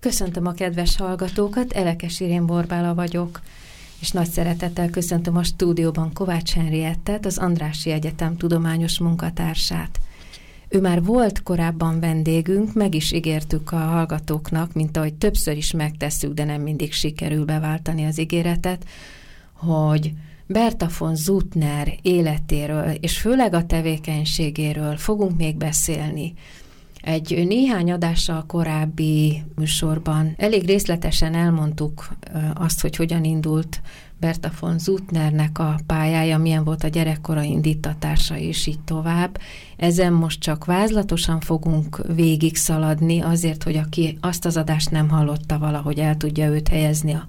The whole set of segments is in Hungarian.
Köszöntöm a kedves hallgatókat, Elekes Irén Borbála vagyok, és nagy szeretettel köszöntöm a stúdióban Kovács Henriettet, az Andrási Egyetem tudományos munkatársát. Ő már volt korábban vendégünk, meg is ígértük a hallgatóknak, mint ahogy többször is megtesszük, de nem mindig sikerül beváltani az ígéretet, hogy Berta von Zutner életéről, és főleg a tevékenységéről fogunk még beszélni. Egy néhány adással korábbi műsorban elég részletesen elmondtuk azt, hogy hogyan indult Berta von Zutnernek a pályája, milyen volt a gyerekkora indítatása, és így tovább. Ezen most csak vázlatosan fogunk végig szaladni, azért, hogy aki azt az adást nem hallotta valahogy el tudja őt helyezni a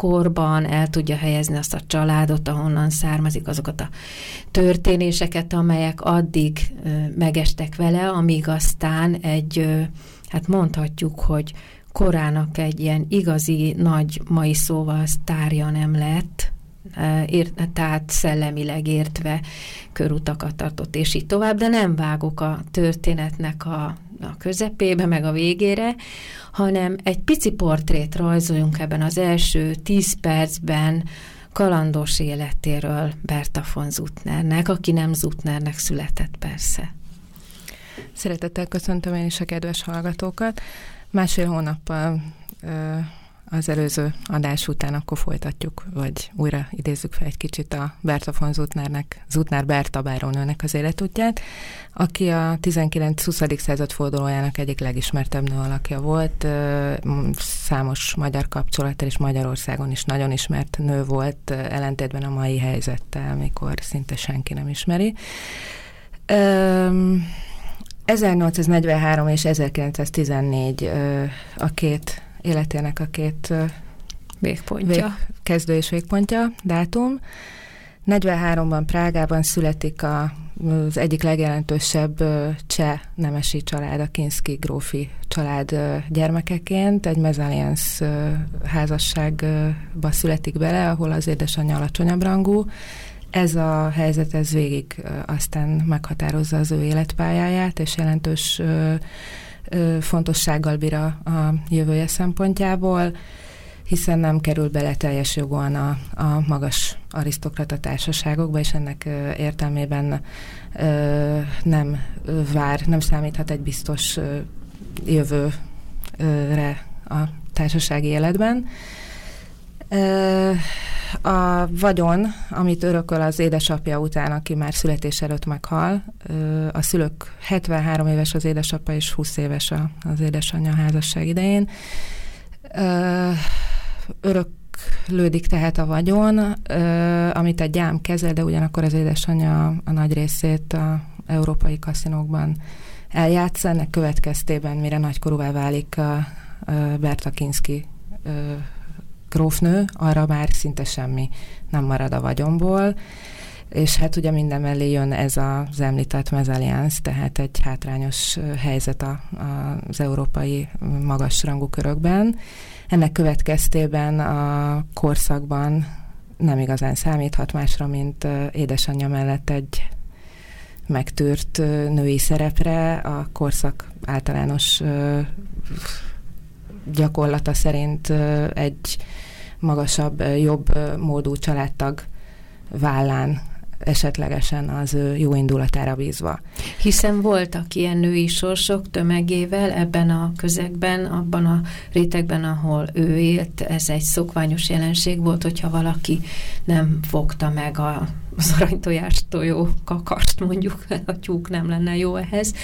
korban el tudja helyezni azt a családot, ahonnan származik azokat a történéseket, amelyek addig megestek vele, amíg aztán egy, hát mondhatjuk, hogy korának egy ilyen igazi nagy mai szóval sztárja nem lett, ért, tehát szellemileg értve körutakat tartott, és így tovább, de nem vágok a történetnek a, a közepébe, meg a végére, hanem egy pici portrét rajzoljunk ebben az első tíz percben kalandos életéről Berta von Zutnernek, aki nem Zutnernek született persze. Szeretettel köszöntöm én is a kedves hallgatókat. Másfél hónappal az előző adás után akkor folytatjuk, vagy újra idézzük fel egy kicsit a Berta von Zutnernek, Zutner Berta bárónőnek az életútját, aki a 19-20. század fordulójának egyik legismertebb nő alakja volt, számos magyar kapcsolattal és Magyarországon is nagyon ismert nő volt, ellentétben a mai helyzettel, mikor szinte senki nem ismeri. 1843 és 1914 a két életének a két végpontja. Vég, kezdő és végpontja, dátum. 43-ban Prágában születik a, az egyik legjelentősebb cseh nemesi család, a Kinski grófi család gyermekeként. Egy mezaliens házasságba születik bele, ahol az édesanyja alacsonyabb rangú. Ez a helyzet, ez végig aztán meghatározza az ő életpályáját, és jelentős fontossággal bír a, a jövője szempontjából, hiszen nem kerül bele teljes jogon a, a magas arisztokrata társaságokba, és ennek értelmében nem vár, nem számíthat egy biztos jövőre a társasági életben. A vagyon, amit örököl az édesapja után, aki már születés előtt meghal, a szülők 73 éves az édesapa és 20 éves az édesanyja házasság idején. Öröklődik tehát a vagyon, amit egy gyám kezel, de ugyanakkor az édesanyja a nagy részét a európai kaszinókban eljátsza. Ennek következtében, mire nagykorúvá válik a Berta Kinski grófnő, arra már szinte semmi nem marad a vagyomból, és hát ugye minden mellé jön ez az említett mezaliánsz, tehát egy hátrányos helyzet a, a, az európai magasrangú körökben. Ennek következtében a korszakban nem igazán számíthat másra, mint édesanyja mellett egy megtűrt női szerepre. A korszak általános gyakorlata szerint egy magasabb, jobb módú családtag vállán esetlegesen az ő jó indulatára bízva. Hiszen voltak ilyen női sorsok tömegével ebben a közegben, abban a rétegben, ahol ő élt, ez egy szokványos jelenség volt, hogyha valaki nem fogta meg a, az aranytojást tojó kakast, mondjuk, a tyúk nem lenne jó ehhez.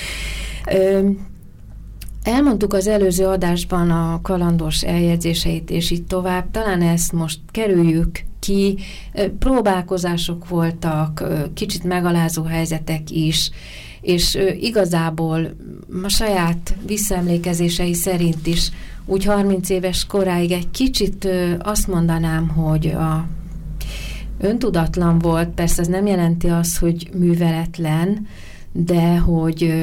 Elmondtuk az előző adásban a kalandos eljegyzéseit, és így tovább. Talán ezt most kerüljük ki. Próbálkozások voltak, kicsit megalázó helyzetek is, és igazából a saját visszaemlékezései szerint is úgy 30 éves koráig egy kicsit azt mondanám, hogy a öntudatlan volt, persze ez nem jelenti azt, hogy műveletlen, de hogy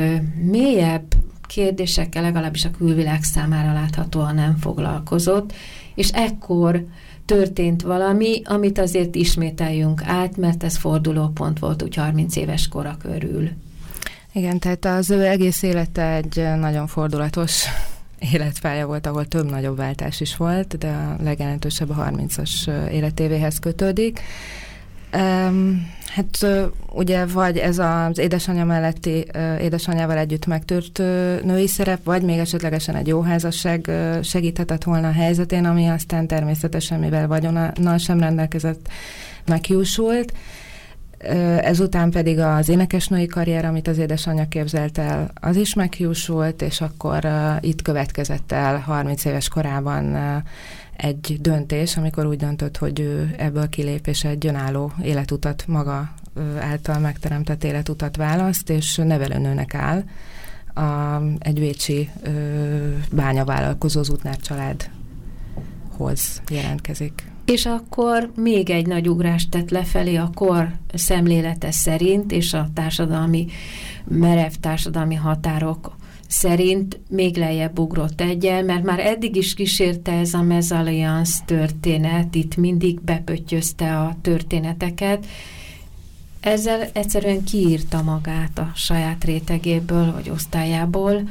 mélyebb kérdésekkel legalábbis a külvilág számára láthatóan nem foglalkozott, és ekkor történt valami, amit azért ismételjünk át, mert ez fordulópont volt úgy 30 éves kora körül. Igen, tehát az ő egész élete egy nagyon fordulatos életpálya volt, ahol több nagyobb váltás is volt, de a legjelentősebb a 30-as életévéhez kötődik. Hát ugye vagy ez az édesanyja melletti édesanyjával együtt megtört női szerep, vagy még esetlegesen egy jó házasság segíthetett volna a helyzetén, ami aztán természetesen, mivel vagyonnal sem rendelkezett, meghiúsult. Ezután pedig az énekesnői karrier, amit az édesanyja képzelt el, az is meghiúsult, és akkor itt következett el 30 éves korában egy döntés, amikor úgy döntött, hogy ő ebből kilép, és egy önálló életutat maga által megteremtett életutat választ, és nevelőnőnek áll. A, egy vécsi ö, bányavállalkozó Zutnár családhoz jelentkezik. És akkor még egy nagy ugrást tett lefelé a kor szemlélete szerint, és a társadalmi, merev társadalmi határok szerint még lejjebb ugrott egyel, mert már eddig is kísérte ez a mezalliansz történet, itt mindig bepöttyözte a történeteket, ezzel egyszerűen kiírta magát a saját rétegéből, vagy osztályából,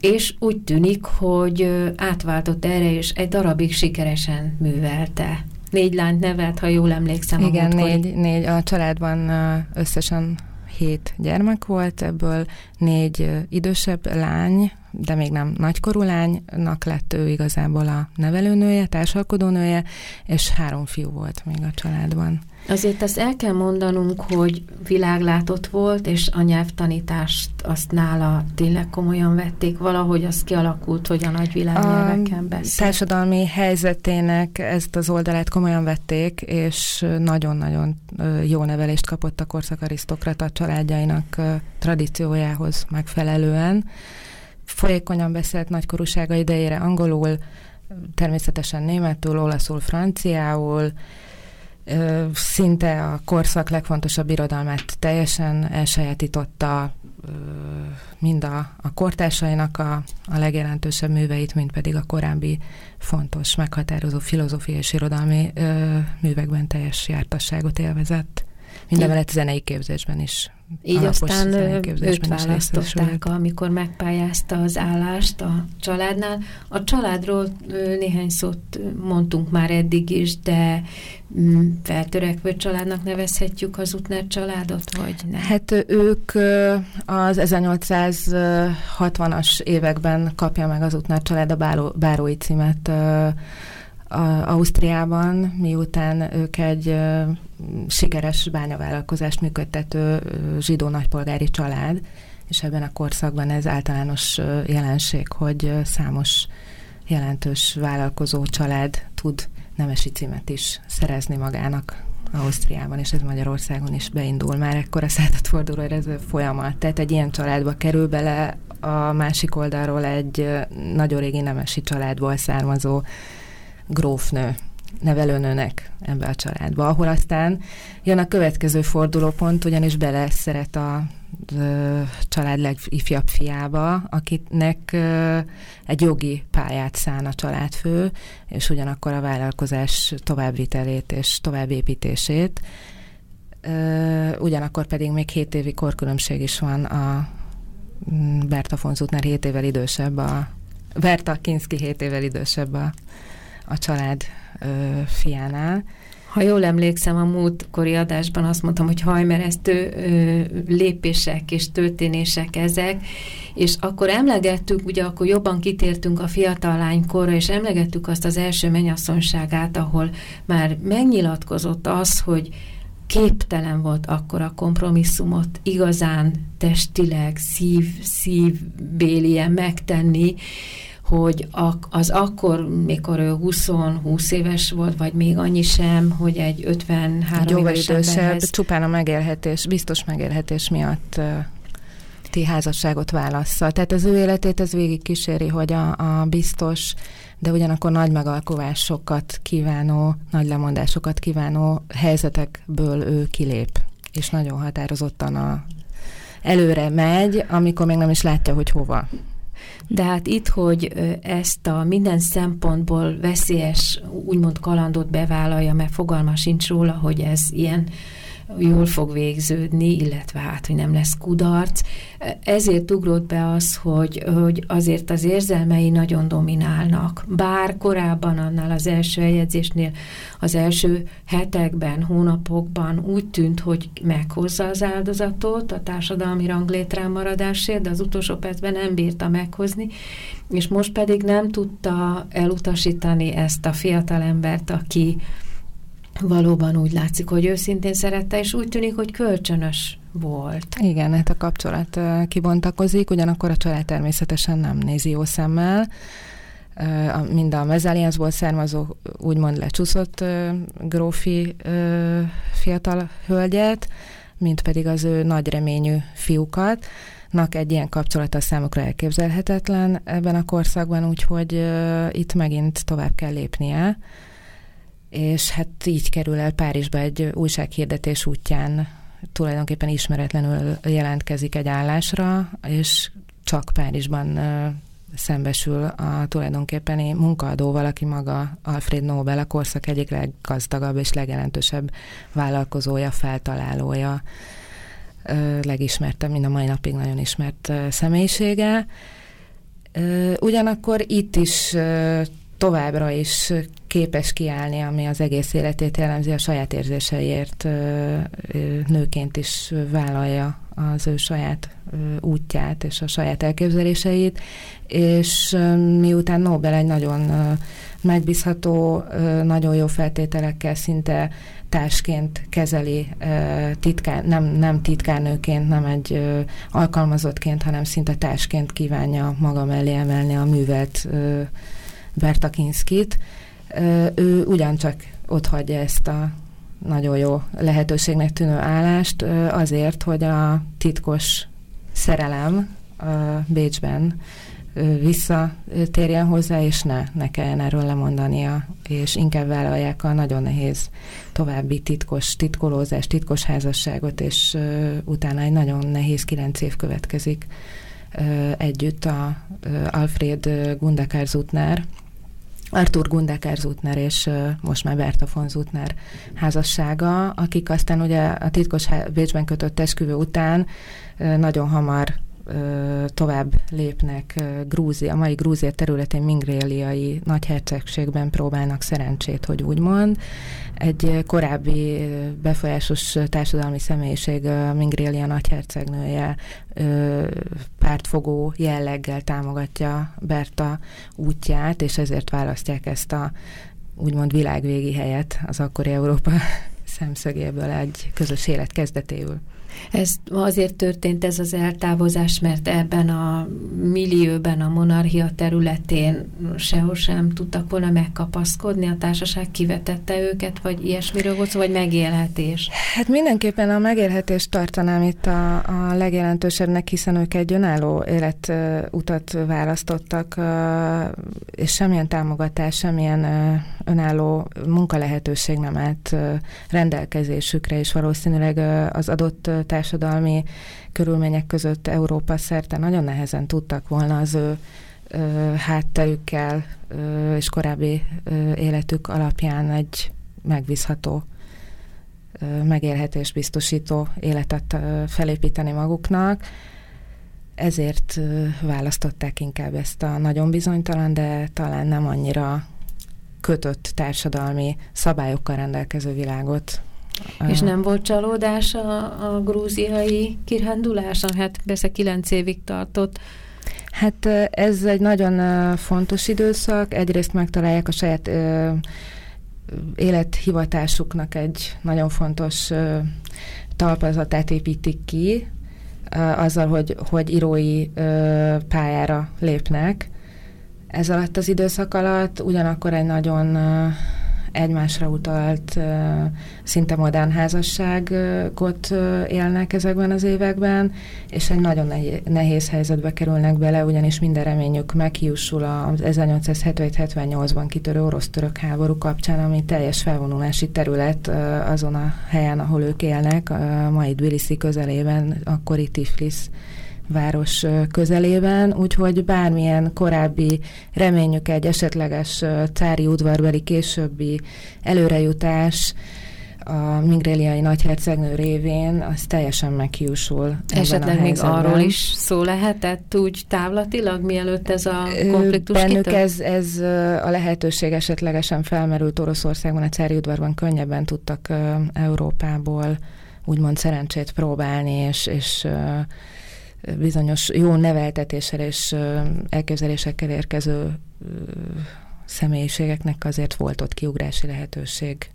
és úgy tűnik, hogy átváltott erre, és egy darabig sikeresen művelte. Négy lányt nevelt, ha jól emlékszem. Igen, négy, négy, a családban összesen hét gyermek volt, ebből négy idősebb lány, de még nem nagykorú lánynak lett ő igazából a nevelőnője, társalkodónője, és három fiú volt még a családban. Azért azt el kell mondanunk, hogy világlátott volt, és a nyelvtanítást azt nála tényleg komolyan vették, valahogy az kialakult, hogy a nagy világnyelveken beszél. A társadalmi helyzetének ezt az oldalát komolyan vették, és nagyon-nagyon jó nevelést kapott a korszak arisztokrata családjainak tradíciójához megfelelően. Folyékonyan beszélt nagykorúsága idejére angolul, természetesen németül, olaszul, franciául, szinte a korszak legfontosabb irodalmát teljesen elsajátította mind a, a kortársainak a, a legjelentősebb műveit, mint pedig a korábbi fontos, meghatározó filozófiai és irodalmi ö, művekben teljes jártasságot élvezett. Mindenvelett zenei képzésben is így aztán őt választották, amikor megpályázta az állást a családnál. A családról néhány szót mondtunk már eddig is, de mm, feltörekvő családnak nevezhetjük az Utner családot, vagy nem? Hát ők az 1860-as években kapja meg az Utner család a báró, bárói címet a Ausztriában, miután ők egy sikeres bányavállalkozást működtető zsidó nagypolgári család, és ebben a korszakban ez általános jelenség, hogy számos jelentős vállalkozó család tud nemesi címet is szerezni magának Ausztriában, és ez Magyarországon is beindul. Már ekkor a századforduló ez a folyamat. Tehát egy ilyen családba kerül bele a másik oldalról egy nagyon régi nemesi családból származó grófnő, nevelőnőnek ebbe a családba, ahol aztán jön a következő fordulópont, ugyanis bele szeret a család legifjabb fiába, akinek egy jogi pályát szán a családfő, és ugyanakkor a vállalkozás továbbvitelét és továbbépítését. Ugyanakkor pedig még 7 évi korkülönbség is van a Berta von Zutner 7 évvel idősebb, a Berta Kinski 7 évvel idősebb a a család ö, fiánál. Ha jól emlékszem, a múltkori adásban azt mondtam, hogy hajmeresztő ö, lépések és történések ezek, és akkor emlegettük, ugye akkor jobban kitértünk a fiatal lánykorra, és emlegettük azt az első menyasszonyságát, ahol már megnyilatkozott az, hogy képtelen volt akkor a kompromisszumot igazán testileg, szív, szívbélien megtenni, hogy az akkor, mikor ő 20-20 éves volt, vagy még annyi sem, hogy egy 53 egy éves idősebb, csupán a megélhetés, biztos megélhetés miatt ti házasságot válassza. Tehát az ő életét ez végig kíséri, hogy a, a biztos, de ugyanakkor nagy megalkovásokat kívánó, nagy lemondásokat kívánó helyzetekből ő kilép, és nagyon határozottan a, előre megy, amikor még nem is látja, hogy hova. De hát itt, hogy ezt a minden szempontból veszélyes, úgymond kalandot bevállalja, mert fogalma sincs róla, hogy ez ilyen jól fog végződni, illetve hát, hogy nem lesz kudarc. Ezért ugrott be az, hogy, hogy azért az érzelmei nagyon dominálnak. Bár korábban annál az első eljegyzésnél, az első hetekben, hónapokban úgy tűnt, hogy meghozza az áldozatot a társadalmi ranglétrán maradásért, de az utolsó percben nem bírta meghozni, és most pedig nem tudta elutasítani ezt a fiatalembert, aki valóban úgy látszik, hogy őszintén szerette, és úgy tűnik, hogy kölcsönös volt. Igen, hát a kapcsolat kibontakozik, ugyanakkor a család természetesen nem nézi jó szemmel. Mind a mezzáliánszból származó, úgymond lecsúszott grófi fiatal hölgyet, mint pedig az ő nagy reményű fiúkat. Nak egy ilyen kapcsolata számukra elképzelhetetlen ebben a korszakban, úgyhogy itt megint tovább kell lépnie és hát így kerül el Párizsba egy újsághirdetés útján, tulajdonképpen ismeretlenül jelentkezik egy állásra, és csak Párizsban szembesül a tulajdonképpeni munkaadóval, aki maga Alfred Nobel, a korszak egyik leggazdagabb és legjelentősebb vállalkozója, feltalálója, legismertebb, mind a mai napig nagyon ismert személyisége. Ugyanakkor itt is továbbra is képes kiállni, ami az egész életét jellemzi, a saját érzéseiért nőként is vállalja az ő saját útját és a saját elképzeléseit, és miután Nobel egy nagyon megbízható, nagyon jó feltételekkel szinte társként kezeli, titkár, nem, nem titkárnőként, nem egy alkalmazottként, hanem szinte társként kívánja maga mellé emelni a művelt Bertakinskit, ő ugyancsak ott hagyja ezt a nagyon jó lehetőségnek tűnő állást azért, hogy a titkos szerelem Bécsben visszatérjen hozzá, és ne, ne kelljen erről lemondania, és inkább vállalják a nagyon nehéz további titkos titkolózás, titkos házasságot, és utána egy nagyon nehéz kilenc év következik együtt a Alfred Gundakár Zutner, Artur Gundeker Zutner és most már Berta von Zutner házassága, akik aztán ugye a titkos Bécsben kötött esküvő után nagyon hamar tovább lépnek Grúzia, a mai Grúzia területén mingréliai nagyhercegségben próbálnak szerencsét, hogy úgy mond. Egy korábbi befolyásos társadalmi személyiség, Mingrélia nagyhercegnője pártfogó jelleggel támogatja Berta útját, és ezért választják ezt a úgymond világvégi helyet az akkori Európa szemszögéből egy közös élet kezdetéül. Ez azért történt ez az eltávozás, mert ebben a millióben, a monarchia területén sehol sem tudtak volna megkapaszkodni, a társaság kivetette őket, vagy ilyesmiről volt vagy megélhetés? Hát mindenképpen a megélhetést tartanám itt a, a legjelentősebbnek, hiszen ők egy önálló életutat választottak, és semmilyen támogatás, semmilyen önálló munkalehetőség nem állt rendelkezésükre, és valószínűleg az adott társadalmi körülmények között Európa szerte nagyon nehezen tudtak volna az ő hátterükkel és korábbi életük alapján egy megbízható megélhetés biztosító életet felépíteni maguknak. Ezért választották inkább ezt a nagyon bizonytalan, de talán nem annyira kötött társadalmi szabályokkal rendelkező világot. És nem volt csalódás a, a grúziai kiránduláson? Hát persze kilenc évig tartott. Hát ez egy nagyon fontos időszak. Egyrészt megtalálják a saját ö, élethivatásuknak egy nagyon fontos ö, talpazatát építik ki, ö, azzal, hogy, hogy írói ö, pályára lépnek. Ez alatt az időszak alatt ugyanakkor egy nagyon egymásra utalt, szinte modern házasságot élnek ezekben az években, és egy nagyon nehéz helyzetbe kerülnek bele, ugyanis minden reményük meghiúsul az 1877-78-ban kitörő orosz-török háború kapcsán, ami teljes felvonulási terület azon a helyen, ahol ők élnek, a mai Tbilisi közelében, akkori Tiflis város közelében, úgyhogy bármilyen korábbi reményük egy esetleges cári udvarbeli későbbi előrejutás a mingréliai nagyhercegnő révén, az teljesen meghiúsul. Esetleg még arról is szó lehetett úgy távlatilag, mielőtt ez a konfliktus Bennük ez, ez a lehetőség esetlegesen felmerült Oroszországban, a cári udvarban könnyebben tudtak Európából úgymond szerencsét próbálni, és, és bizonyos jó neveltetéssel és elképzelésekkel érkező személyiségeknek azért volt ott kiugrási lehetőség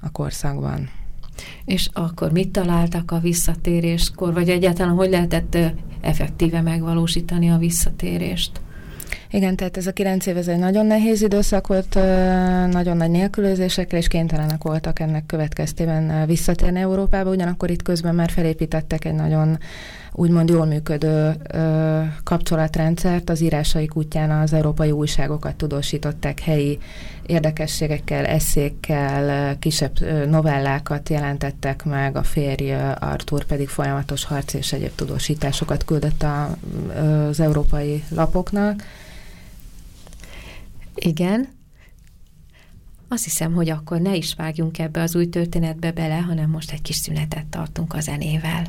a korszakban. És akkor mit találtak a visszatéréskor, vagy egyáltalán hogy lehetett effektíve megvalósítani a visszatérést? Igen, tehát ez a kilenc év ez egy nagyon nehéz időszak volt, nagyon nagy nélkülözésekkel, és kénytelenek voltak ennek következtében visszatérni Európába, ugyanakkor itt közben már felépítettek egy nagyon úgymond jól működő ö, kapcsolatrendszert. Az írásaik útján az európai újságokat tudósították helyi érdekességekkel, eszékkel, kisebb novellákat jelentettek meg, a férj Artur pedig folyamatos harc és egyéb tudósításokat küldött a, az európai lapoknak. Igen. Azt hiszem, hogy akkor ne is vágjunk ebbe az új történetbe bele, hanem most egy kis szünetet tartunk a zenével.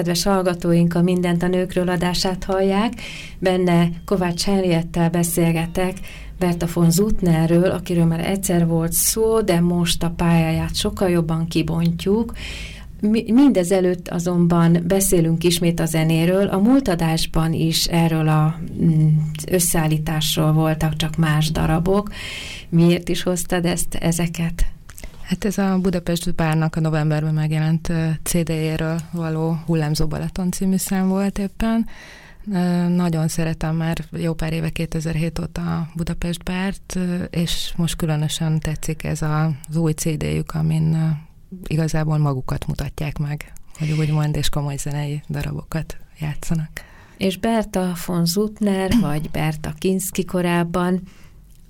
Kedves hallgatóink a Mindent a nőkről adását hallják. Benne Kovács Henriettel beszélgetek, Berta von Zutnerről, akiről már egyszer volt szó, de most a pályáját sokkal jobban kibontjuk. Mindezelőtt azonban beszélünk ismét a zenéről. A múlt adásban is erről az mm, összeállításról voltak csak más darabok. Miért is hoztad ezt, ezeket? Hát ez a Budapest Bárnak a novemberben megjelent CD-jéről való Hullámzó Balaton című szám volt éppen. Nagyon szeretem már jó pár éve 2007 óta a Budapest Bárt, és most különösen tetszik ez az új CD-jük, amin igazából magukat mutatják meg, hogy úgymond, és komoly zenei darabokat játszanak. És Berta von Zutner, vagy Berta Kinski korábban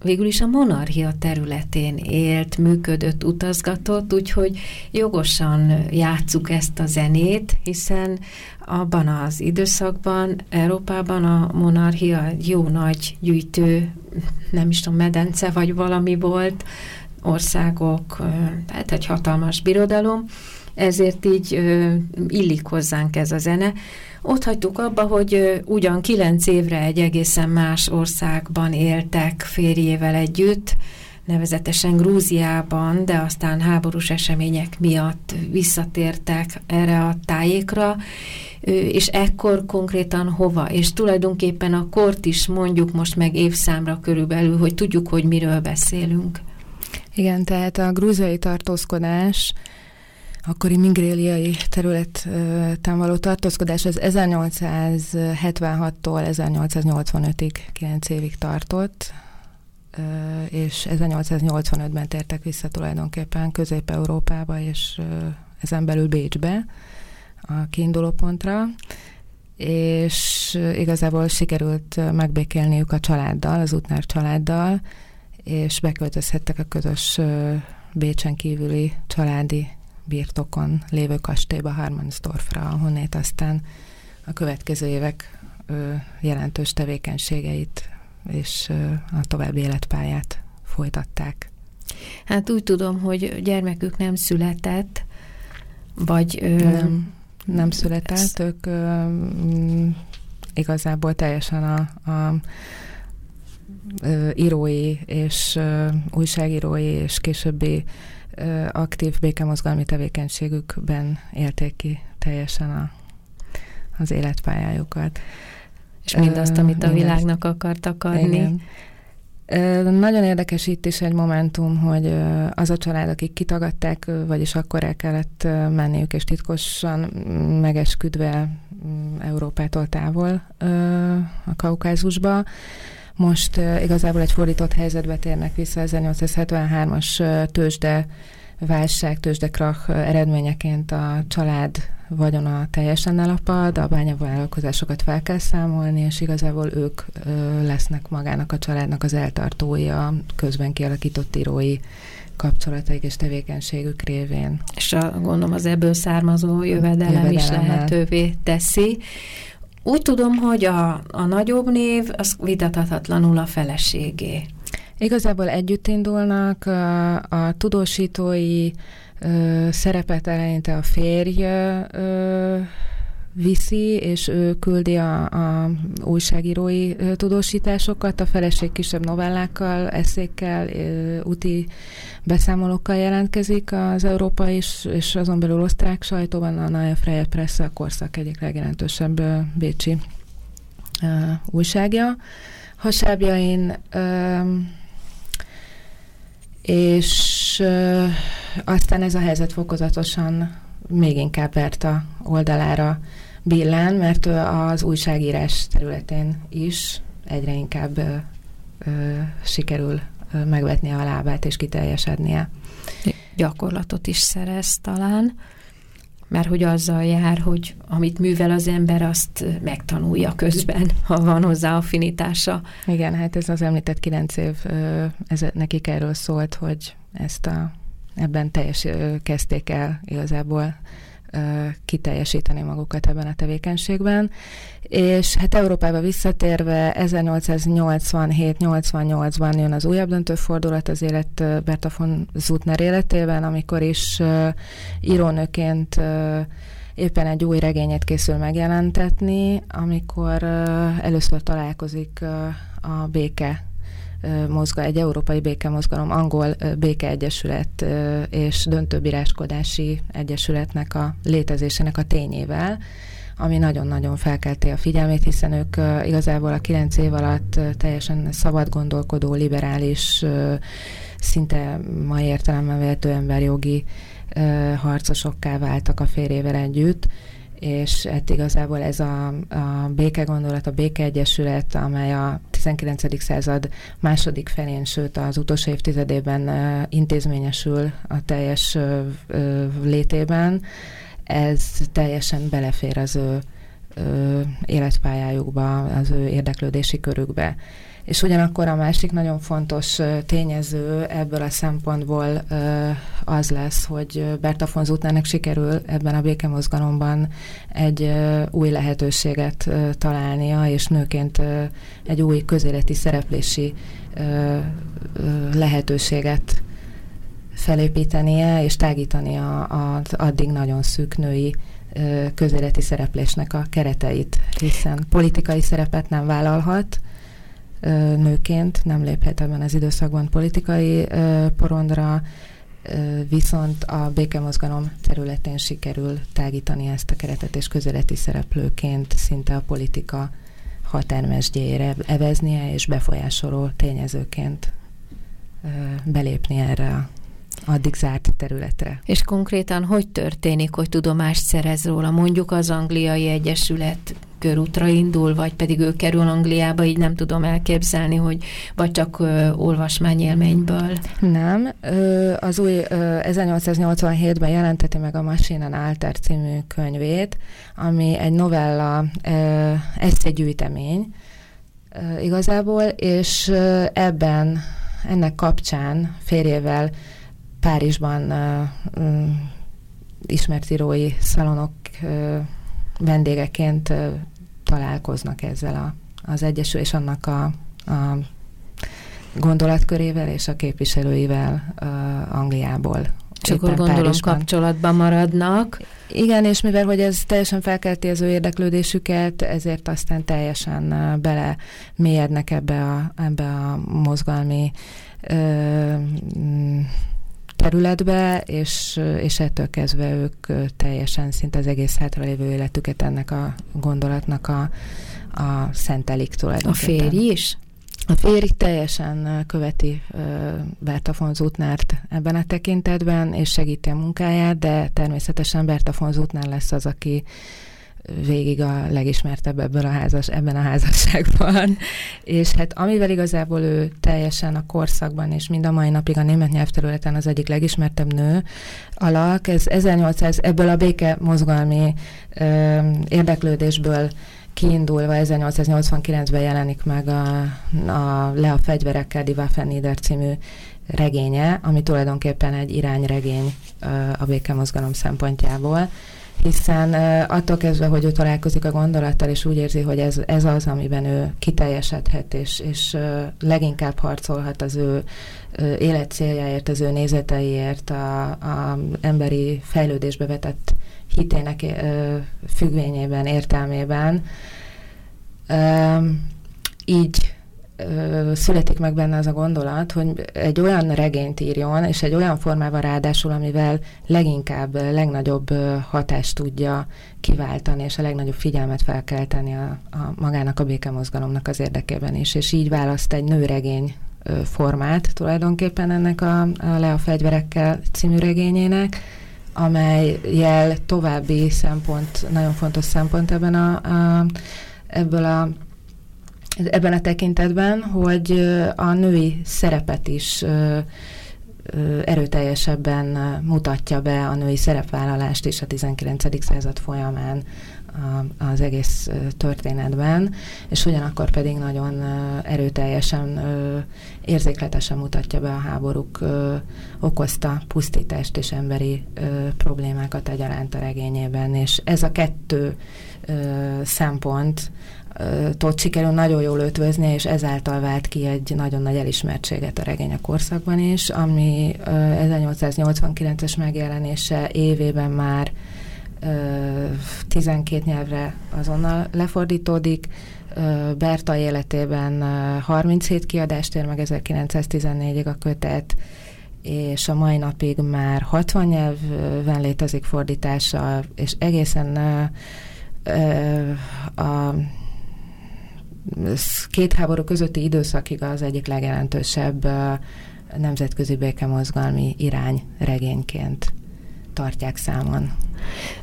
végül is a monarchia területén élt, működött, utazgatott, úgyhogy jogosan játsszuk ezt a zenét, hiszen abban az időszakban Európában a monarchia jó nagy gyűjtő, nem is tudom, medence vagy valami volt, országok, tehát egy hatalmas birodalom, ezért így illik hozzánk ez a zene. Ott hagytuk abba, hogy ugyan kilenc évre egy egészen más országban éltek férjével együtt, nevezetesen Grúziában, de aztán háborús események miatt visszatértek erre a tájékra, és ekkor konkrétan hova, és tulajdonképpen a kort is mondjuk most meg évszámra körülbelül, hogy tudjuk, hogy miről beszélünk. Igen, tehát a grúziai tartózkodás akkori mingréliai területen való tartózkodás az 1876-tól 1885-ig, 9 évig tartott, és 1885-ben tértek vissza tulajdonképpen Közép-Európába, és ezen belül Bécsbe a kiinduló pontra, és igazából sikerült megbékélniük a családdal, az Utnár családdal, és beköltözhettek a közös Bécsen kívüli családi birtokon lévő kastélyba, Harmansdorfra, ahonnét aztán a következő évek jelentős tevékenységeit és a további életpályát folytatták. Hát úgy tudom, hogy gyermekük nem született, vagy... Nem, nem született, ez... ők ö, igazából teljesen a, a írói és újságírói és későbbi aktív békemozgalmi tevékenységükben élték ki teljesen a, az életpályájukat. És mindazt, amit a világnak akartak adni. Igen. Nagyon érdekes itt is egy momentum, hogy az a család, akik kitagadták, vagyis akkor el kellett menniük, és titkosan megesküdve mm, Európától távol a Kaukázusba, most uh, igazából egy fordított helyzetbe térnek vissza 1873-as tőzsde válság, tőzsdekrach eredményeként a család vagyona teljesen elapad, a bányavállalkozásokat fel kell számolni, és igazából ők ö, lesznek magának a családnak az eltartói a közben kialakított írói kapcsolataik és tevékenységük révén. És a, gondolom az ebből származó jövedelem, jövedelem is lehetővé teszi. Úgy tudom, hogy a, a nagyobb név az vitathatatlanul a feleségé. Igazából együtt indulnak, a, a tudósítói ö, szerepet eleinte a férj ö, viszi, és ő küldi a, a újságírói tudósításokat, a feleség kisebb novellákkal, eszékkel, úti beszámolókkal jelentkezik az európai és, és azon belül osztrák sajtóban, a Neue Freie Presse, a korszak egyik legjelentősebb bécsi uh, újságja. Hasábjain és aztán ez a helyzet fokozatosan még inkább vert a oldalára billen, mert az újságírás területén is egyre inkább ö, ö, sikerül ö, megvetnie a lábát és kiteljesednie. Gyakorlatot is szerez talán, mert hogy azzal jár, hogy amit művel az ember, azt megtanulja közben, ha van hozzá affinitása. Igen, hát ez az említett kilenc év, ez nekik erről szólt, hogy ezt a ebben teljes kezdték el igazából kiteljesíteni magukat ebben a tevékenységben. És hát Európába visszatérve 1887-88-ban jön az újabb döntőfordulat az élet Berta von Zutner életében, amikor is írónőként éppen egy új regényét készül megjelentetni, amikor először találkozik a béke mozga, egy európai békemozgalom, angol békeegyesület és döntőbíráskodási egyesületnek a létezésének a tényével, ami nagyon-nagyon felkelti a figyelmét, hiszen ők igazából a kilenc év alatt teljesen szabad gondolkodó, liberális, szinte mai értelemben vehető emberjogi harcosokká váltak a férjével együtt, és hát igazából ez a, a béke gondolat, a békeegyesület, amely a 19. század második felén, sőt az utolsó évtizedében intézményesül a teljes létében, ez teljesen belefér az ő életpályájukba, az ő érdeklődési körükbe. És ugyanakkor a másik nagyon fontos tényező ebből a szempontból az lesz, hogy Berta von sikerül ebben a békemozgalomban egy új lehetőséget találnia, és nőként egy új közéleti szereplési lehetőséget felépítenie és tágítania az addig nagyon szűk női közéleti szereplésnek a kereteit, hiszen politikai szerepet nem vállalhat, nőként nem léphet ebben az időszakban politikai porondra, viszont a békemozgalom területén sikerül tágítani ezt a keretet, és közéleti szereplőként szinte a politika határmesdjére eveznie, és befolyásoló tényezőként belépni erre addig zárt területre. És konkrétan hogy történik, hogy tudomást szerez róla? Mondjuk az Angliai Egyesület körútra indul, vagy pedig ő kerül Angliába, így nem tudom elképzelni, hogy vagy csak ö, olvasmányélményből. Nem. Ö, az új ö, 1887-ben jelenteti meg a Machine and Alter című könyvét, ami egy novella ö, eszegyűjtemény ö, igazából, és ö, ebben ennek kapcsán férjével Párizsban uh, ismert írói szalonok uh, vendégeként uh, találkoznak ezzel a, az Egyesül és annak a, a gondolatkörével és a képviselőivel uh, Angliából. És akkor gondolom Párizsban. kapcsolatban maradnak. Igen, és mivel hogy ez teljesen felkelti az ő érdeklődésüket, ezért aztán teljesen bele mélyednek ebbe a, ebbe a mozgalmi ö, területbe, és, és ettől kezdve ők teljesen szinte az egész hátralévő életüket ennek a gondolatnak a, a szentelik tulajdonképpen. A férj is? A férj teljesen követi Berta von Zutnárt ebben a tekintetben, és segíti a munkáját, de természetesen Berta von Zutnár lesz az, aki végig a legismertebb ebből a házas, ebben a házasságban. És hát amivel igazából ő teljesen a korszakban, és mind a mai napig a német nyelvterületen az egyik legismertebb nő alak, ez 1800, ebből a béke mozgalmi ö, érdeklődésből kiindulva 1889-ben jelenik meg a, a Le a fegyverekkel, Die Waffen című regénye, ami tulajdonképpen egy irányregény a békemozgalom szempontjából hiszen attól kezdve, hogy ő találkozik a gondolattal, és úgy érzi, hogy ez, ez az, amiben ő kiteljesedhet, és, és leginkább harcolhat az ő élet céljáért, az ő nézeteiért, a, emberi fejlődésbe vetett hitének függvényében, értelmében. Így születik meg benne az a gondolat, hogy egy olyan regényt írjon, és egy olyan formában ráadásul, amivel leginkább, legnagyobb hatást tudja kiváltani, és a legnagyobb figyelmet felkelteni a, a magának a békemozgalomnak az érdekében is. És így választ egy nőregény formát tulajdonképpen ennek a, a Le a fegyverekkel című regényének, amely jel további szempont, nagyon fontos szempont ebben a, a ebből a ebben a tekintetben, hogy a női szerepet is erőteljesebben mutatja be a női szerepvállalást is a 19. század folyamán az egész történetben, és ugyanakkor pedig nagyon erőteljesen, érzékletesen mutatja be a háborúk okozta pusztítást és emberi problémákat egyaránt a regényében, és ez a kettő szempont tot sikerül nagyon jól ötvözni, és ezáltal vált ki egy nagyon nagy elismertséget a regény a korszakban is, ami 1889-es megjelenése évében már 12 nyelvre azonnal lefordítódik, Berta életében 37 kiadást ér meg 1914-ig a kötet, és a mai napig már 60 nyelven létezik fordítása, és egészen a két háború közötti időszakig az egyik legjelentősebb nemzetközi békemozgalmi irány regényként tartják számon.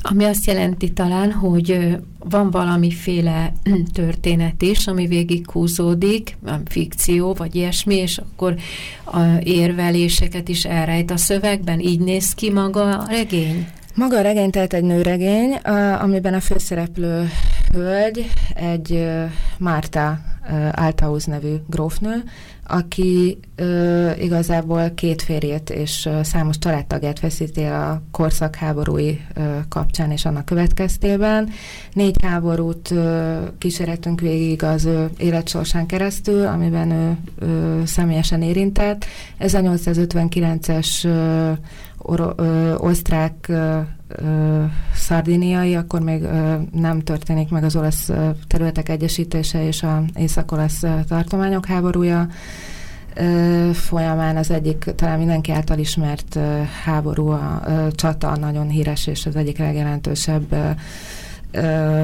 Ami azt jelenti talán, hogy van valamiféle történet is, ami végig húzódik, fikció, vagy ilyesmi, és akkor a érveléseket is elrejt a szövegben. Így néz ki maga a regény? Maga a regény tehát egy nőregény, amiben a főszereplő hölgy egy Márta Althaus nevű grófnő, aki igazából két férjét és számos családtagját veszíti a korszak háborúi kapcsán és annak következtében. Négy háborút ö, kísérhetünk végig az ő életsorsán keresztül, amiben ő személyesen érintett. Ez a 859-es ö, ö, osztrák ö, ö, szardiniai, akkor még ö, nem történik meg az olasz területek egyesítése és a észak-olasz tartományok háborúja. Ö, folyamán az egyik talán mindenki által ismert ö, háború, a ö, csata nagyon híres és az egyik legjelentősebb ö, ö,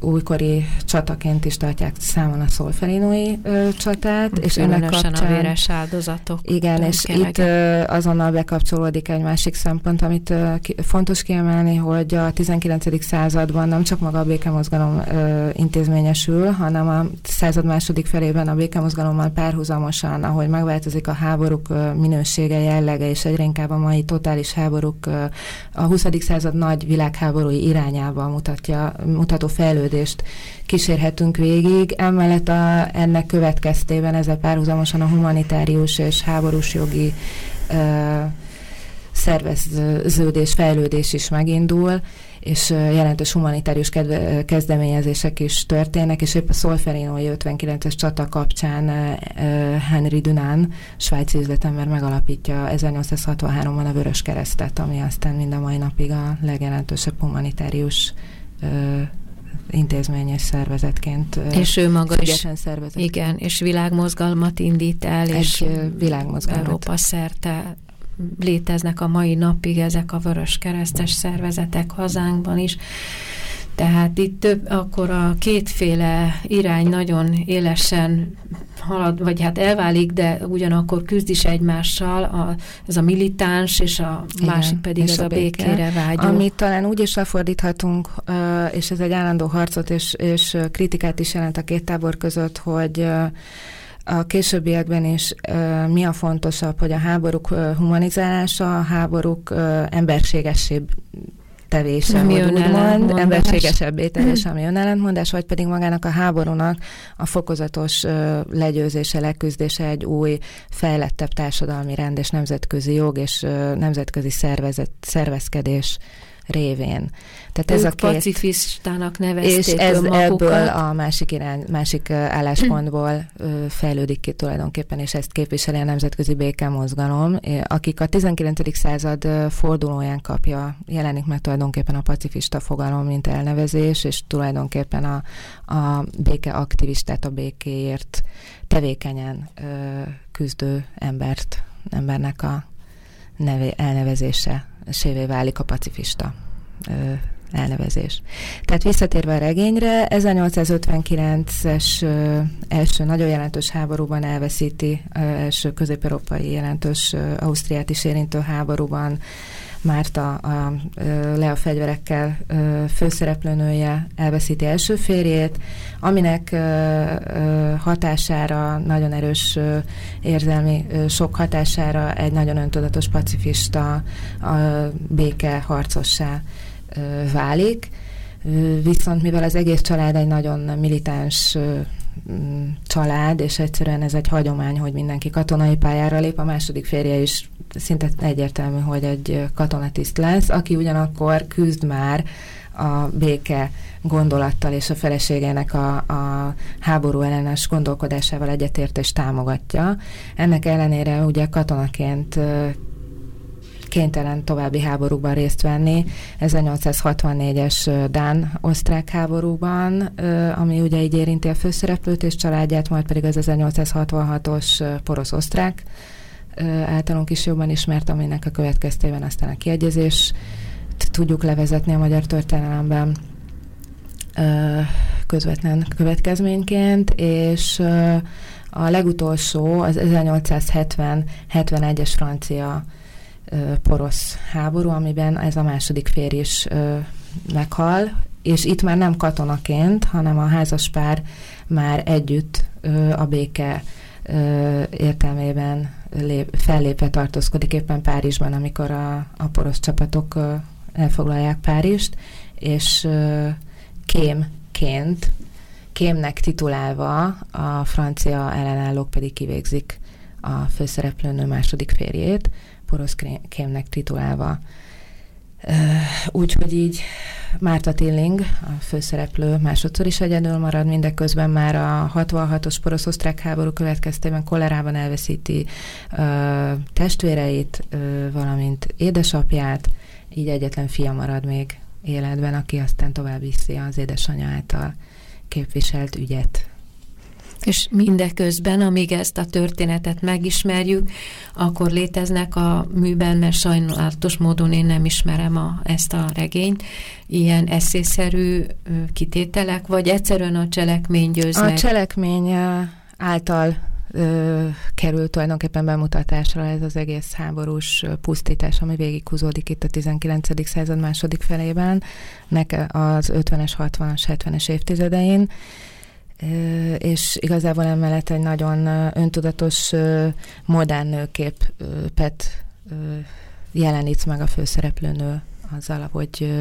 újkori csataként is tartják számon a szolferinói ö, csatát. És ennek kapcsán, a véres áldozatok. Igen, és itt ö, azonnal bekapcsolódik egy másik szempont, amit ö, ki, fontos kiemelni, hogy a 19. században nem csak maga a békemozgalom ö, intézményesül, hanem a század második felében a békemozgalommal párhuzamosan, ahogy megváltozik a háborúk ö, minősége, jellege, és egyre inkább a mai totális háborúk ö, a 20. század nagy világháborúi irányába mutatja mutató fejlődést kísérhetünk végig. Emellett a, ennek következtében ezzel párhuzamosan a humanitárius és háborús jogi ö, szerveződés, fejlődés is megindul, és jelentős humanitárius kedve, kezdeményezések is történnek, és épp a Szolferinói 59-es csata kapcsán Henry Dunán, svájci üzletember megalapítja 1863-ban a Vörös Keresztet, ami aztán mind a mai napig a legjelentősebb humanitárius intézményes szervezetként. És ő maga is. szervezet. Igen, és világmozgalmat indít el, Egy és világmozgalmat. Európa szerte léteznek a mai napig ezek a vörös keresztes szervezetek hazánkban is. Tehát itt több, akkor a kétféle irány nagyon élesen halad, vagy hát elválik, de ugyanakkor küzd is egymással, a, ez a militáns, és a Igen, másik pedig ez a, a békére vágyó. Amit talán úgy is lefordíthatunk, és ez egy állandó harcot és, és kritikát is jelent a két tábor között, hogy a későbbiekben is mi a fontosabb, hogy a háborúk humanizálása, a háborúk emberségessé tevése, ami hogy úgymond, emberségesebbé tevése, ami önellentmondás, vagy pedig magának a háborúnak a fokozatos legyőzése, leküzdése egy új, fejlettebb társadalmi rend és nemzetközi jog és nemzetközi szervezet, szervezkedés révén. Tehát ez a két, pacifistának nevezték És ez ebből a másik, irány, másik álláspontból fejlődik ki tulajdonképpen, és ezt képviseli a Nemzetközi Békemozgalom, akik a 19. század fordulóján kapja, jelenik meg tulajdonképpen a pacifista fogalom, mint elnevezés, és tulajdonképpen a, a béke aktivistát, a békéért tevékenyen küzdő embert, embernek a neve, elnevezése sévé válik a pacifista elnevezés. Tehát visszatérve a regényre, 1859-es első nagyon jelentős háborúban elveszíti, első közép-európai jelentős Ausztriát is érintő háborúban Márta a, a le a fegyverekkel főszereplőnője elveszíti első férjét, aminek hatására, nagyon erős érzelmi sok hatására egy nagyon öntudatos pacifista a béke harcossá válik. Viszont mivel az egész család egy nagyon militáns család, és egyszerűen ez egy hagyomány, hogy mindenki katonai pályára lép, a második férje is szinte egyértelmű, hogy egy katonatiszt lesz, aki ugyanakkor küzd már a béke gondolattal és a feleségének a, a háború ellenes gondolkodásával egyetért és támogatja. Ennek ellenére ugye katonaként kénytelen további háborúban részt venni. 1864-es Dán-osztrák háborúban, ami ugye így érinti a főszereplőt és családját, majd pedig az 1866-os porosz-osztrák általunk is jobban ismert, aminek a következtében aztán a kiegyezés tudjuk levezetni a magyar történelemben közvetlen következményként, és a legutolsó az 1870-71-es francia porosz háború, amiben ez a második férj is meghal, és itt már nem katonaként, hanem a házaspár már együtt a béke értelmében lép, fellépve tartózkodik éppen Párizsban, amikor a, a porosz csapatok elfoglalják Párizst, és kémként, kémnek titulálva a francia ellenállók pedig kivégzik a főszereplőnő második férjét, porosz kémnek titulálva. Úgyhogy így Márta Tilling, a főszereplő másodszor is egyedül marad, mindeközben már a 66-os porosz-osztrák háború következtében kolerában elveszíti ö, testvéreit, ö, valamint édesapját, így egyetlen fia marad még életben, aki aztán tovább viszi az édesanyja által képviselt ügyet. És mindeközben, amíg ezt a történetet megismerjük, akkor léteznek a műben, mert sajnálatos módon én nem ismerem a, ezt a regényt, ilyen eszészerű kitételek, vagy egyszerűen a cselekmény győz A meg? cselekmény által ö, kerül tulajdonképpen bemutatásra ez az egész háborús pusztítás, ami végighúzódik itt a 19. század második felében, nek az 50-es, 60-as, 70-es évtizedein, és igazából emellett egy nagyon öntudatos, modern nőképet jelenít meg a főszereplőnő azzal, hogy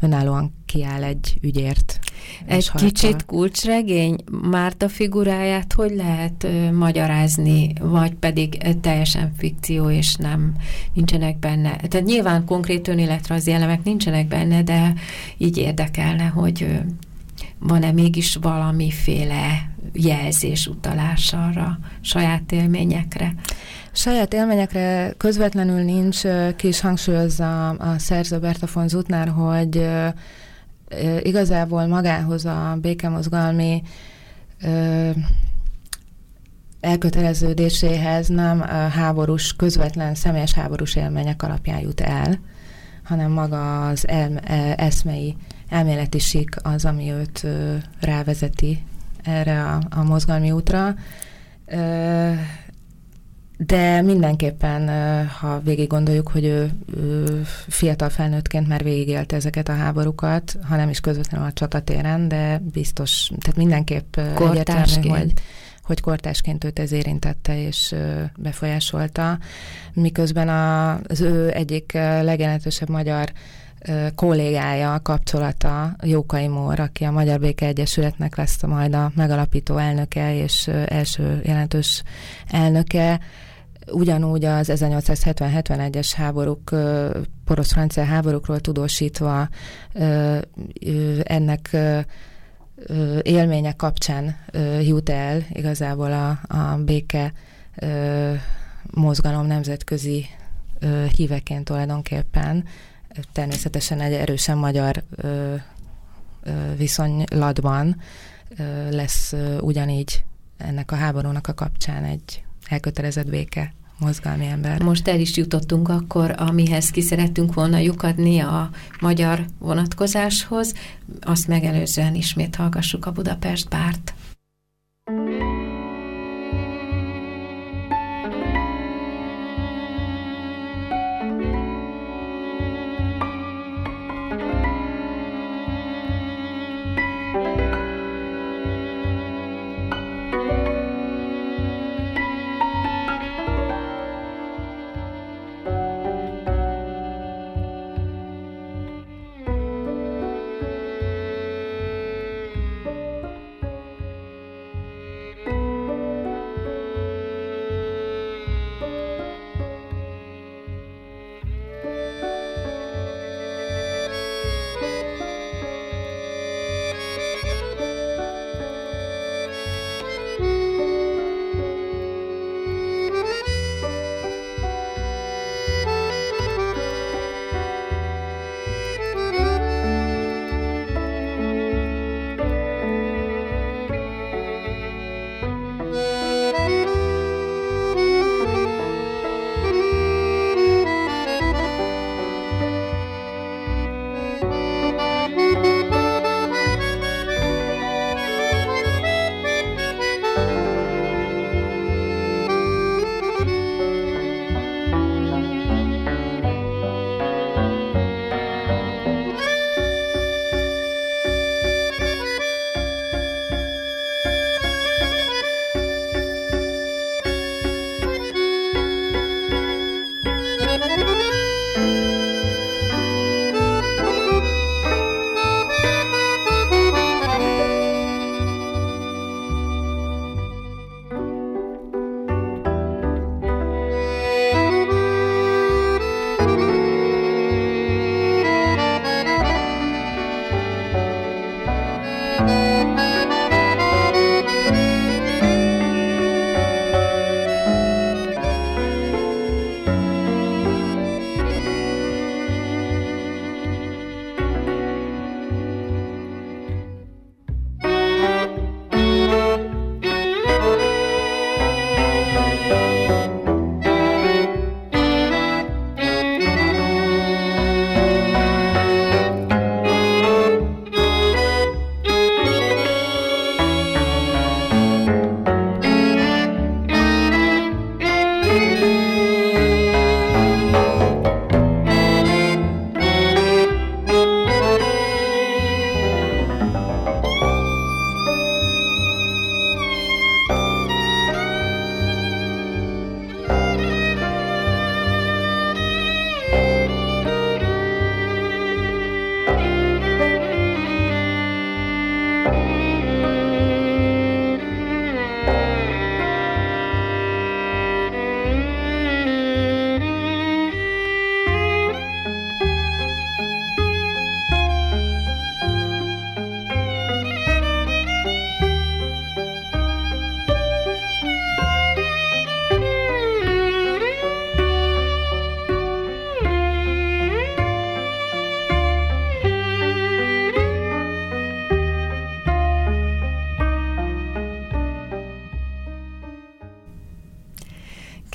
önállóan kiáll egy ügyért. Egy harcol. kicsit kulcsregény, Márta figuráját hogy lehet ö, magyarázni, vagy pedig teljesen fikció, és nem nincsenek benne. Tehát nyilván konkrét önéletrajzi elemek nincsenek benne, de így érdekelne, hogy ö, van-e mégis valamiféle jelzés, utalás arra, saját élményekre? Saját élményekre közvetlenül nincs, ki is hangsúlyozza a szerző Berta von Zutner, hogy igazából magához a békemozgalmi elköteleződéséhez nem háborús, közvetlen személyes háborús élmények alapján jut el, hanem maga az el, eszmei elméleti sík az, ami őt rávezeti erre a, a mozgalmi útra. De mindenképpen, ha végig gondoljuk, hogy ő, ő fiatal felnőttként már végigélte ezeket a háborúkat, ha nem is közvetlenül a csatatéren, de biztos, tehát mindenképp egyértelmű, hogy, hogy kortásként őt ez érintette és befolyásolta, miközben az ő egyik legjelentősebb magyar kollégája, kapcsolata Jókai Mór, aki a Magyar Béke Egyesületnek lesz majd a megalapító elnöke és első jelentős elnöke, ugyanúgy az 1870-71-es háborúk, porosz-francia háborúkról tudósítva ennek élménye kapcsán jut el igazából a, a béke mozgalom nemzetközi híveként tulajdonképpen. Természetesen egy erősen magyar viszonylatban lesz ugyanígy ennek a háborúnak a kapcsán egy elkötelezett béke mozgalmi ember. Most el is jutottunk akkor, amihez ki szerettünk volna lyukadni a magyar vonatkozáshoz. Azt megelőzően ismét hallgassuk a Budapest bárt. thank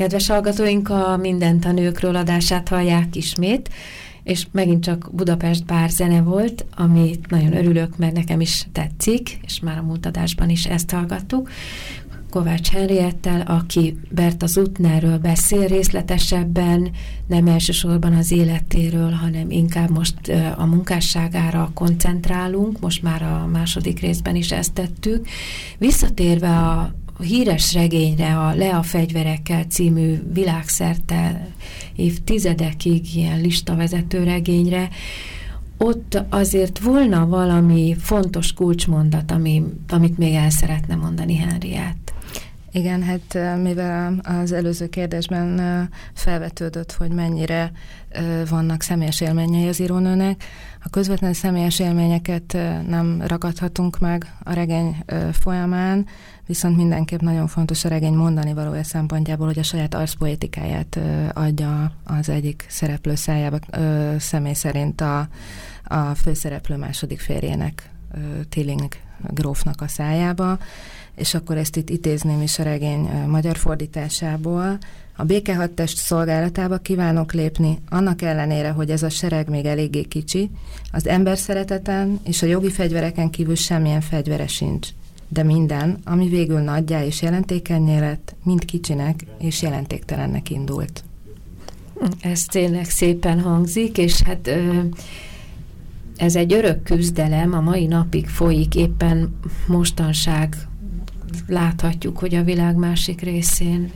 Kedves hallgatóink, a Mindent a nőkről adását hallják ismét, és megint csak Budapest bár zene volt, amit nagyon örülök, mert nekem is tetszik, és már a múlt adásban is ezt hallgattuk. Kovács Henriettel, aki Berta Zutnerről beszél részletesebben, nem elsősorban az életéről, hanem inkább most a munkásságára koncentrálunk, most már a második részben is ezt tettük. Visszatérve a híres regényre, a Le a fegyverekkel című világszerte évtizedekig ilyen listavezető regényre, ott azért volna valami fontos kulcsmondat, ami, amit még el szeretne mondani Henriát. Igen, hát mivel az előző kérdésben felvetődött, hogy mennyire vannak személyes élményei az írónőnek, a közvetlen személyes élményeket nem ragadhatunk meg a regény folyamán, viszont mindenképp nagyon fontos a regény mondani valója szempontjából, hogy a saját arszpoétikáját adja az egyik szereplő szájába, személy szerint a, a főszereplő második férjének, Tilling grófnak a szájába, és akkor ezt itt idézném is a regény magyar fordításából. A békehadtest szolgálatába kívánok lépni, annak ellenére, hogy ez a sereg még eléggé kicsi, az ember szereteten és a jogi fegyvereken kívül semmilyen fegyvere sincs. De minden, ami végül nagyjá és jelentékenyé lett, mind kicsinek és jelentéktelennek indult. Ez tényleg szépen hangzik, és hát ez egy örök küzdelem, a mai napig folyik, éppen mostanság láthatjuk, hogy a világ másik részén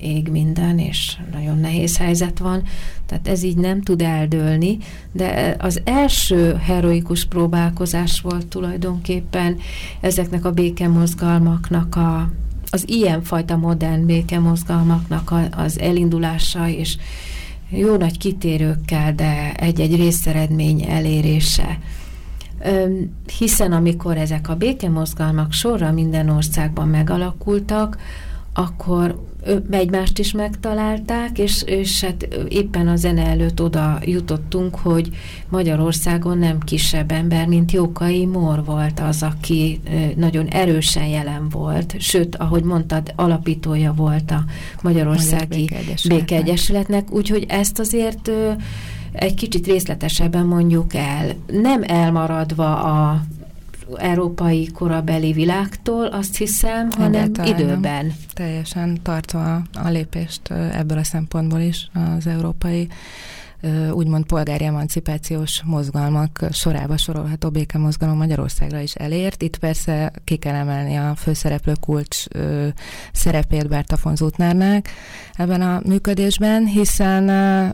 ég minden, és nagyon nehéz helyzet van, tehát ez így nem tud eldőlni, de az első heroikus próbálkozás volt tulajdonképpen ezeknek a békemozgalmaknak a, az ilyenfajta modern békemozgalmaknak a, az elindulása, és jó nagy kitérőkkel, de egy-egy részeredmény elérése. Hiszen amikor ezek a békemozgalmak sorra minden országban megalakultak, akkor egymást is megtalálták, és, és hát éppen a zene előtt oda jutottunk, hogy Magyarországon nem kisebb ember, mint Jókai Mór volt az, aki nagyon erősen jelen volt, sőt, ahogy mondtad, alapítója volt a Magyarországi Magyar Békeegyesületnek, úgyhogy ezt azért egy kicsit részletesebben mondjuk el, nem elmaradva a európai korabeli világtól, azt hiszem, hanem Egyáltalán időben. Nem. Teljesen tartva a lépést ebből a szempontból is az európai úgymond polgári emancipációs mozgalmak sorába sorolható béke mozgalom Magyarországra is elért. Itt persze ki kell emelni a főszereplő kulcs szerepét Berta von Zutnernek ebben a működésben, hiszen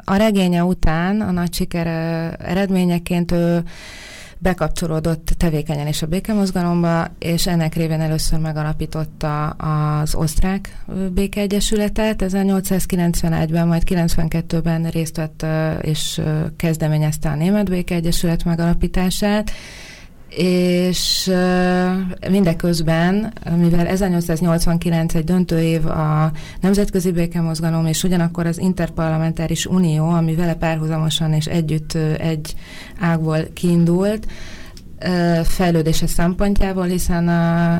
a regénye után a nagy siker eredményeként ő bekapcsolódott tevékenyen is a békemozgalomba, és ennek révén először megalapította az osztrák békeegyesületet. 1891-ben, majd 92-ben részt vett és kezdeményezte a német békeegyesület megalapítását, és mindeközben, mivel 1889 egy döntő év a Nemzetközi Békemozgalom, és ugyanakkor az Interparlamentáris Unió, ami vele párhuzamosan és együtt egy ágból kiindult, fejlődése szempontjából, hiszen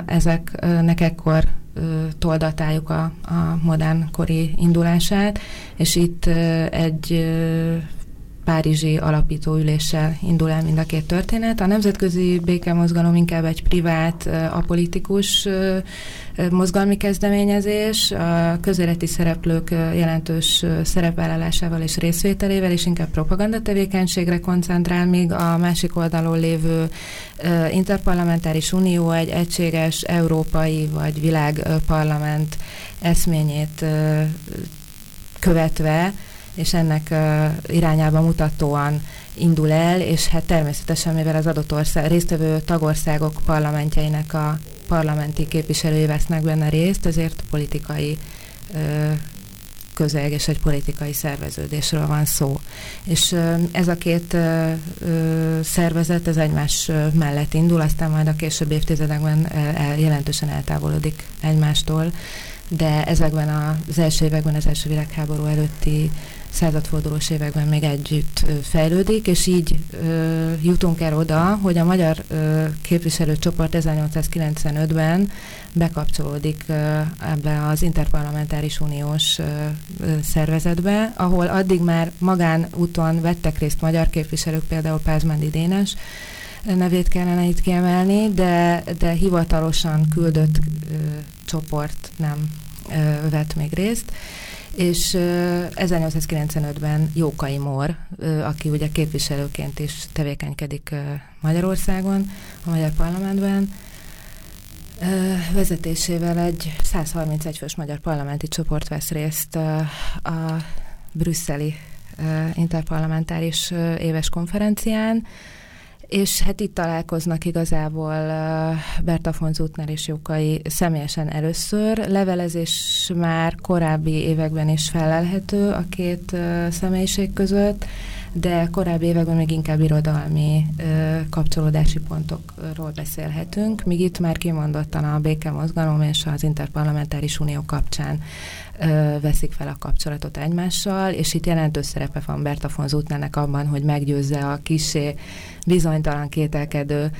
ezeknek ekkor toldatáljuk a, a modern kori indulását, és itt egy párizsi alapítóüléssel indul el mind a két történet. A nemzetközi békemozgalom inkább egy privát, apolitikus mozgalmi kezdeményezés, a közéleti szereplők jelentős szerepvállalásával és részvételével, és inkább propaganda tevékenységre koncentrál, míg a másik oldalon lévő interparlamentáris unió egy egységes európai vagy világparlament eszményét követve és ennek uh, irányába mutatóan indul el, és hát természetesen, mivel az adott ország, résztvevő tagországok parlamentjeinek a parlamenti képviselői vesznek benne részt, ezért politikai uh, közeg és egy politikai szerveződésről van szó. És ez a két szervezet, ez egymás mellett indul, aztán majd a későbbi évtizedekben jelentősen eltávolodik egymástól, de ezekben az első években, az első világháború előtti századfordulós években még együtt fejlődik, és így ö, jutunk el oda, hogy a magyar ö, képviselőcsoport 1895-ben bekapcsolódik ö, ebbe az interparlamentáris uniós ö, ö, szervezetbe, ahol addig már magánúton vettek részt magyar képviselők, például Pázmándi Dénes, nevét kellene itt kiemelni, de, de hivatalosan küldött ö, csoport nem ö, vett még részt. És 1895-ben Jókai Mór, aki ugye képviselőként is tevékenykedik Magyarországon, a Magyar Parlamentben, vezetésével egy 131 fős magyar parlamenti csoport vesz részt a brüsszeli interparlamentáris éves konferencián, és hát itt találkoznak igazából Berta von Zutner és Jókai személyesen először. Levelezés már korábbi években is felelhető a két személyiség között, de korábbi években még inkább irodalmi kapcsolódási pontokról beszélhetünk, míg itt már kimondottan a békemozgalom és az interparlamentáris unió kapcsán veszik fel a kapcsolatot egymással, és itt jelentős szerepe van Berta von Zutnernek abban, hogy meggyőzze a kisé bizonytalan kételkedő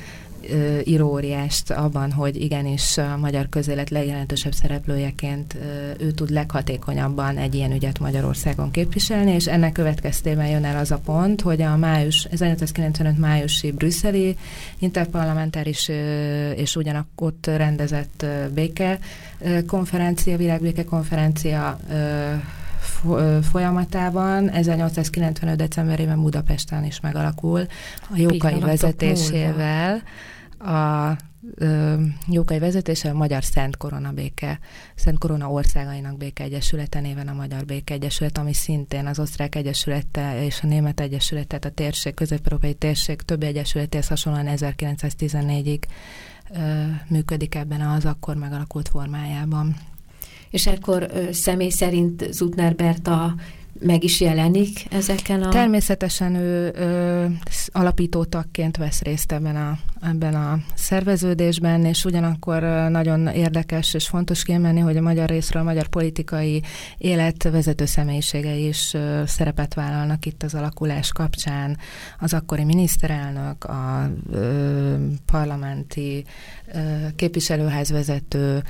íróóriást abban, hogy igenis a magyar közélet legjelentősebb szereplőjeként ő tud leghatékonyabban egy ilyen ügyet Magyarországon képviselni, és ennek következtében jön el az a pont, hogy a május, 1995 májusi brüsszeli interparlamentáris és ugyanakkor rendezett béke konferencia, világbéke konferencia folyamatában 1895. decemberében Budapesten is megalakul a Jókai vezetésével a Jókai vezetése a Magyar Szent Korona Béke, Szent Korona Országainak Béke Egyesülete néven a Magyar Béke Egyesület, ami szintén az Osztrák Egyesülete és a Német Egyesület, tehát a térség, közép-európai térség többi egyesületéhez hasonlóan 1914-ig működik ebben az akkor megalakult formájában. És akkor személy szerint Zutner Berta meg is jelenik ezeken a... Természetesen ő ö, alapító vesz részt ebben a, ebben a szerveződésben, és ugyanakkor nagyon érdekes és fontos kiemelni, hogy a magyar részről a magyar politikai élet vezető személyiségei is ö, szerepet vállalnak itt az alakulás kapcsán. Az akkori miniszterelnök, a ö, parlamenti ö, képviselőház vezető,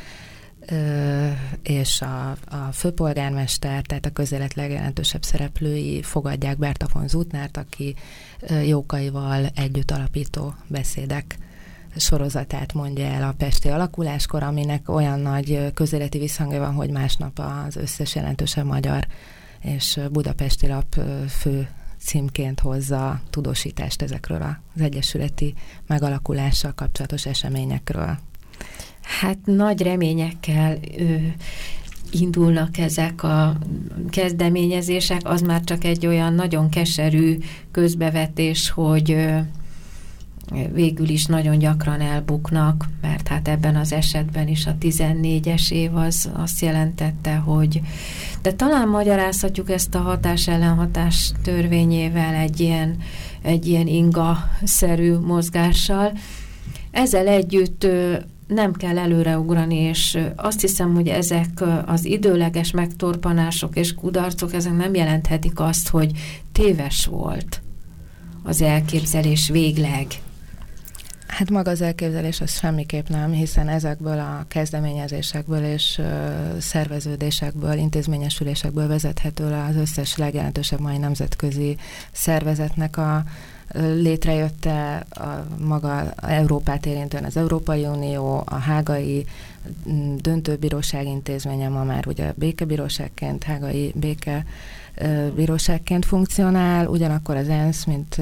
és a, a főpolgármester, tehát a közélet legjelentősebb szereplői fogadják Berta von Zutnárt, aki Jókaival együtt alapító beszédek sorozatát mondja el a Pesti alakuláskor, aminek olyan nagy közéleti visszhangja van, hogy másnap az összes jelentősebb magyar és budapesti lap fő címként hozza tudósítást ezekről az egyesületi megalakulással kapcsolatos eseményekről. Hát nagy reményekkel ö, indulnak ezek a kezdeményezések, az már csak egy olyan nagyon keserű közbevetés, hogy végül is nagyon gyakran elbuknak, mert hát ebben az esetben is a 14-es év az azt jelentette, hogy de talán magyarázhatjuk ezt a hatás ellenhatás törvényével egy ilyen, egy ilyen inga-szerű mozgással. Ezzel együtt nem kell előreugrani, és azt hiszem, hogy ezek az időleges megtorpanások és kudarcok, ezek nem jelenthetik azt, hogy téves volt az elképzelés végleg. Hát maga az elképzelés az semmiképp nem, hiszen ezekből a kezdeményezésekből és szerveződésekből, intézményesülésekből vezethető le az összes legjelentősebb mai nemzetközi szervezetnek a létrejötte a maga Európát érintően az Európai Unió, a hágai mm, döntőbíróság intézménye ma már ugye békebíróságként, hágai békebíróságként funkcionál, ugyanakkor az ENSZ, mint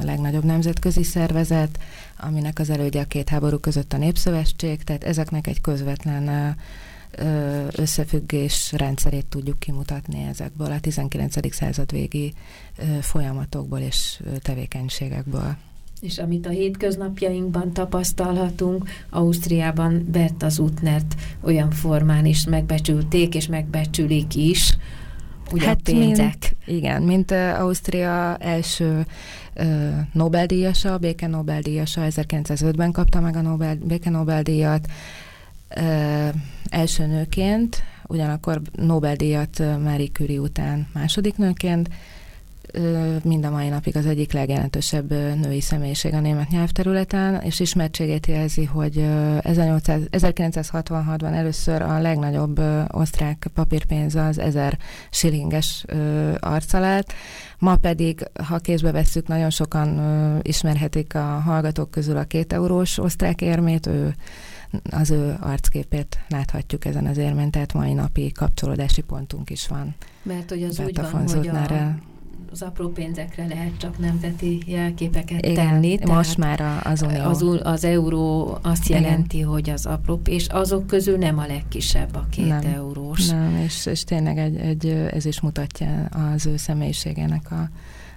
a legnagyobb nemzetközi szervezet, aminek az elődje a két háború között a Népszövetség, tehát ezeknek egy közvetlen összefüggés rendszerét tudjuk kimutatni ezekből a 19. század végi folyamatokból és tevékenységekből. És amit a hétköznapjainkban tapasztalhatunk, Ausztriában vett az útnert olyan formán is megbecsülték, és megbecsülik is, ugye hát pénzek. Mint, igen, mint uh, Ausztria első uh, Nobel-díjasa, a béke Nobel-díjasa, 1905-ben kapta meg a Nobel, béke Nobel-díjat, első nőként ugyanakkor Nobel-díjat Marie Curie után második nőként, mind a mai napig az egyik legjelentősebb női személyiség a német nyelvterületen, és ismertségét jelzi, hogy 1966-ban először a legnagyobb osztrák papírpénz az 1000 shillinges arca lett, ma pedig, ha kézbe vesszük, nagyon sokan ismerhetik a hallgatók közül a két eurós osztrák érmét, ő az ő arcképét láthatjuk ezen az érmén, tehát mai napi kapcsolódási pontunk is van. Mert hogy az úgy van, hogy a, az apró pénzekre lehet csak nemzeti jelképeket Igen, tenni. most már az unió. Az, az euró azt jelenti, Igen. hogy az apró, és azok közül nem a legkisebb a két nem, eurós. Nem, és, és tényleg egy, egy, ez is mutatja az ő személyiségének a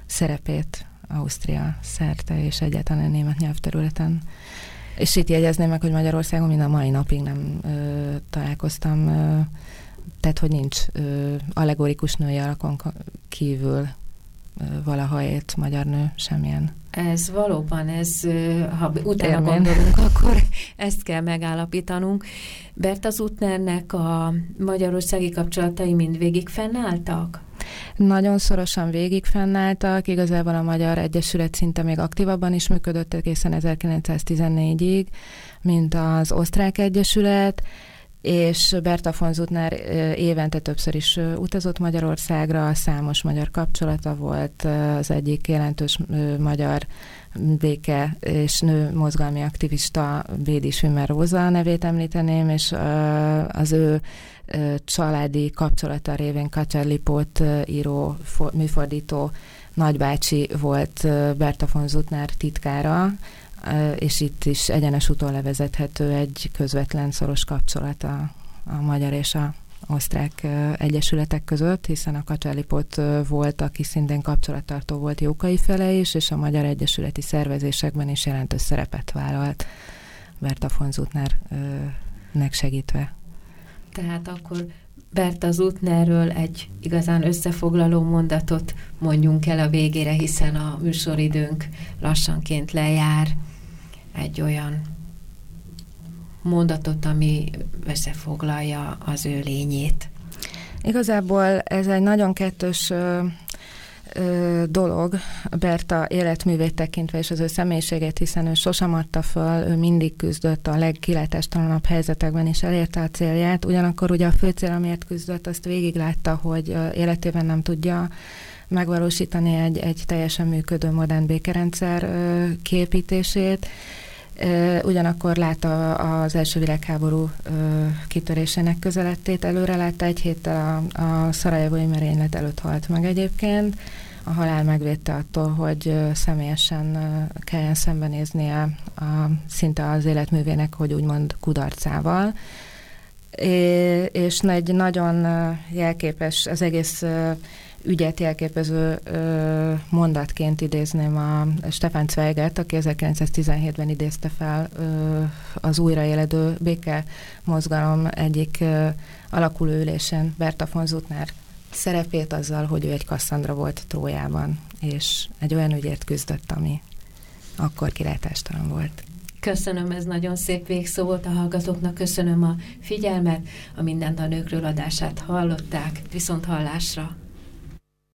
szerepét Ausztria szerte és egyáltalán a német nyelvterületen. És itt jegyezném meg, hogy Magyarországon mind a mai napig nem ö, találkoztam, ö, tehát hogy nincs ö, allegorikus női alakon kívül valaha élt magyar nő semmilyen. Ez valóban, ez, ha utána Élmény. gondolunk, akkor ezt kell megállapítanunk. Berta Utnernek a magyarországi kapcsolatai mind végig fennálltak? Nagyon szorosan végig fennálltak, igazából a Magyar Egyesület szinte még aktívabban is működött egészen 1914-ig, mint az Osztrák Egyesület, és Berta von évente többször is utazott Magyarországra, számos magyar kapcsolata volt, az egyik jelentős magyar béke és nő mozgalmi aktivista Bédi Sümer Róza nevét említeném, és az ő családi kapcsolata révén Kacser Lipót író, műfordító nagybácsi volt Berta von titkára, és itt is egyenes úton levezethető egy közvetlen szoros kapcsolat a, a magyar és a osztrák egyesületek között, hiszen a Kacselipot volt, aki szintén kapcsolattartó volt Jókai fele is, és a magyar egyesületi szervezésekben is jelentős szerepet vállalt Berta von Zutnernek segítve. Tehát akkor Berta Zutnerről egy igazán összefoglaló mondatot mondjunk el a végére, hiszen a műsoridőnk lassanként lejár egy olyan mondatot, ami összefoglalja az ő lényét. Igazából ez egy nagyon kettős ö, ö, dolog Berta életművét tekintve és az ő személyiségét, hiszen ő sosem adta föl, ő mindig küzdött a legkilátástalanabb helyzetekben is elérte a célját, ugyanakkor ugye a fő cél, amiért küzdött, azt végig látta, hogy életében nem tudja megvalósítani egy, egy teljesen működő modern békerendszer képítését, Ugyanakkor látta az első világháború kitörésének közelettét, előre látta egy héttel a, a szarajevói merénylet előtt halt meg egyébként. A halál megvédte attól, hogy személyesen kelljen szembenéznie a, szinte az életművének, hogy úgymond kudarcával. É, és egy nagyon jelképes, az egész ügyet jelképező mondatként idézném a Stefan Zweiget, aki 1917-ben idézte fel az újraéledő béke mozgalom egyik ö, alakuló ülésen Berta von Zutner szerepét azzal, hogy ő egy Kasszandra volt Trójában, és egy olyan ügyért küzdött, ami akkor kilátástalan volt. Köszönöm, ez nagyon szép végszó volt a hallgatóknak, köszönöm a figyelmet, a Mindent a nőkről adását hallották, viszont hallásra!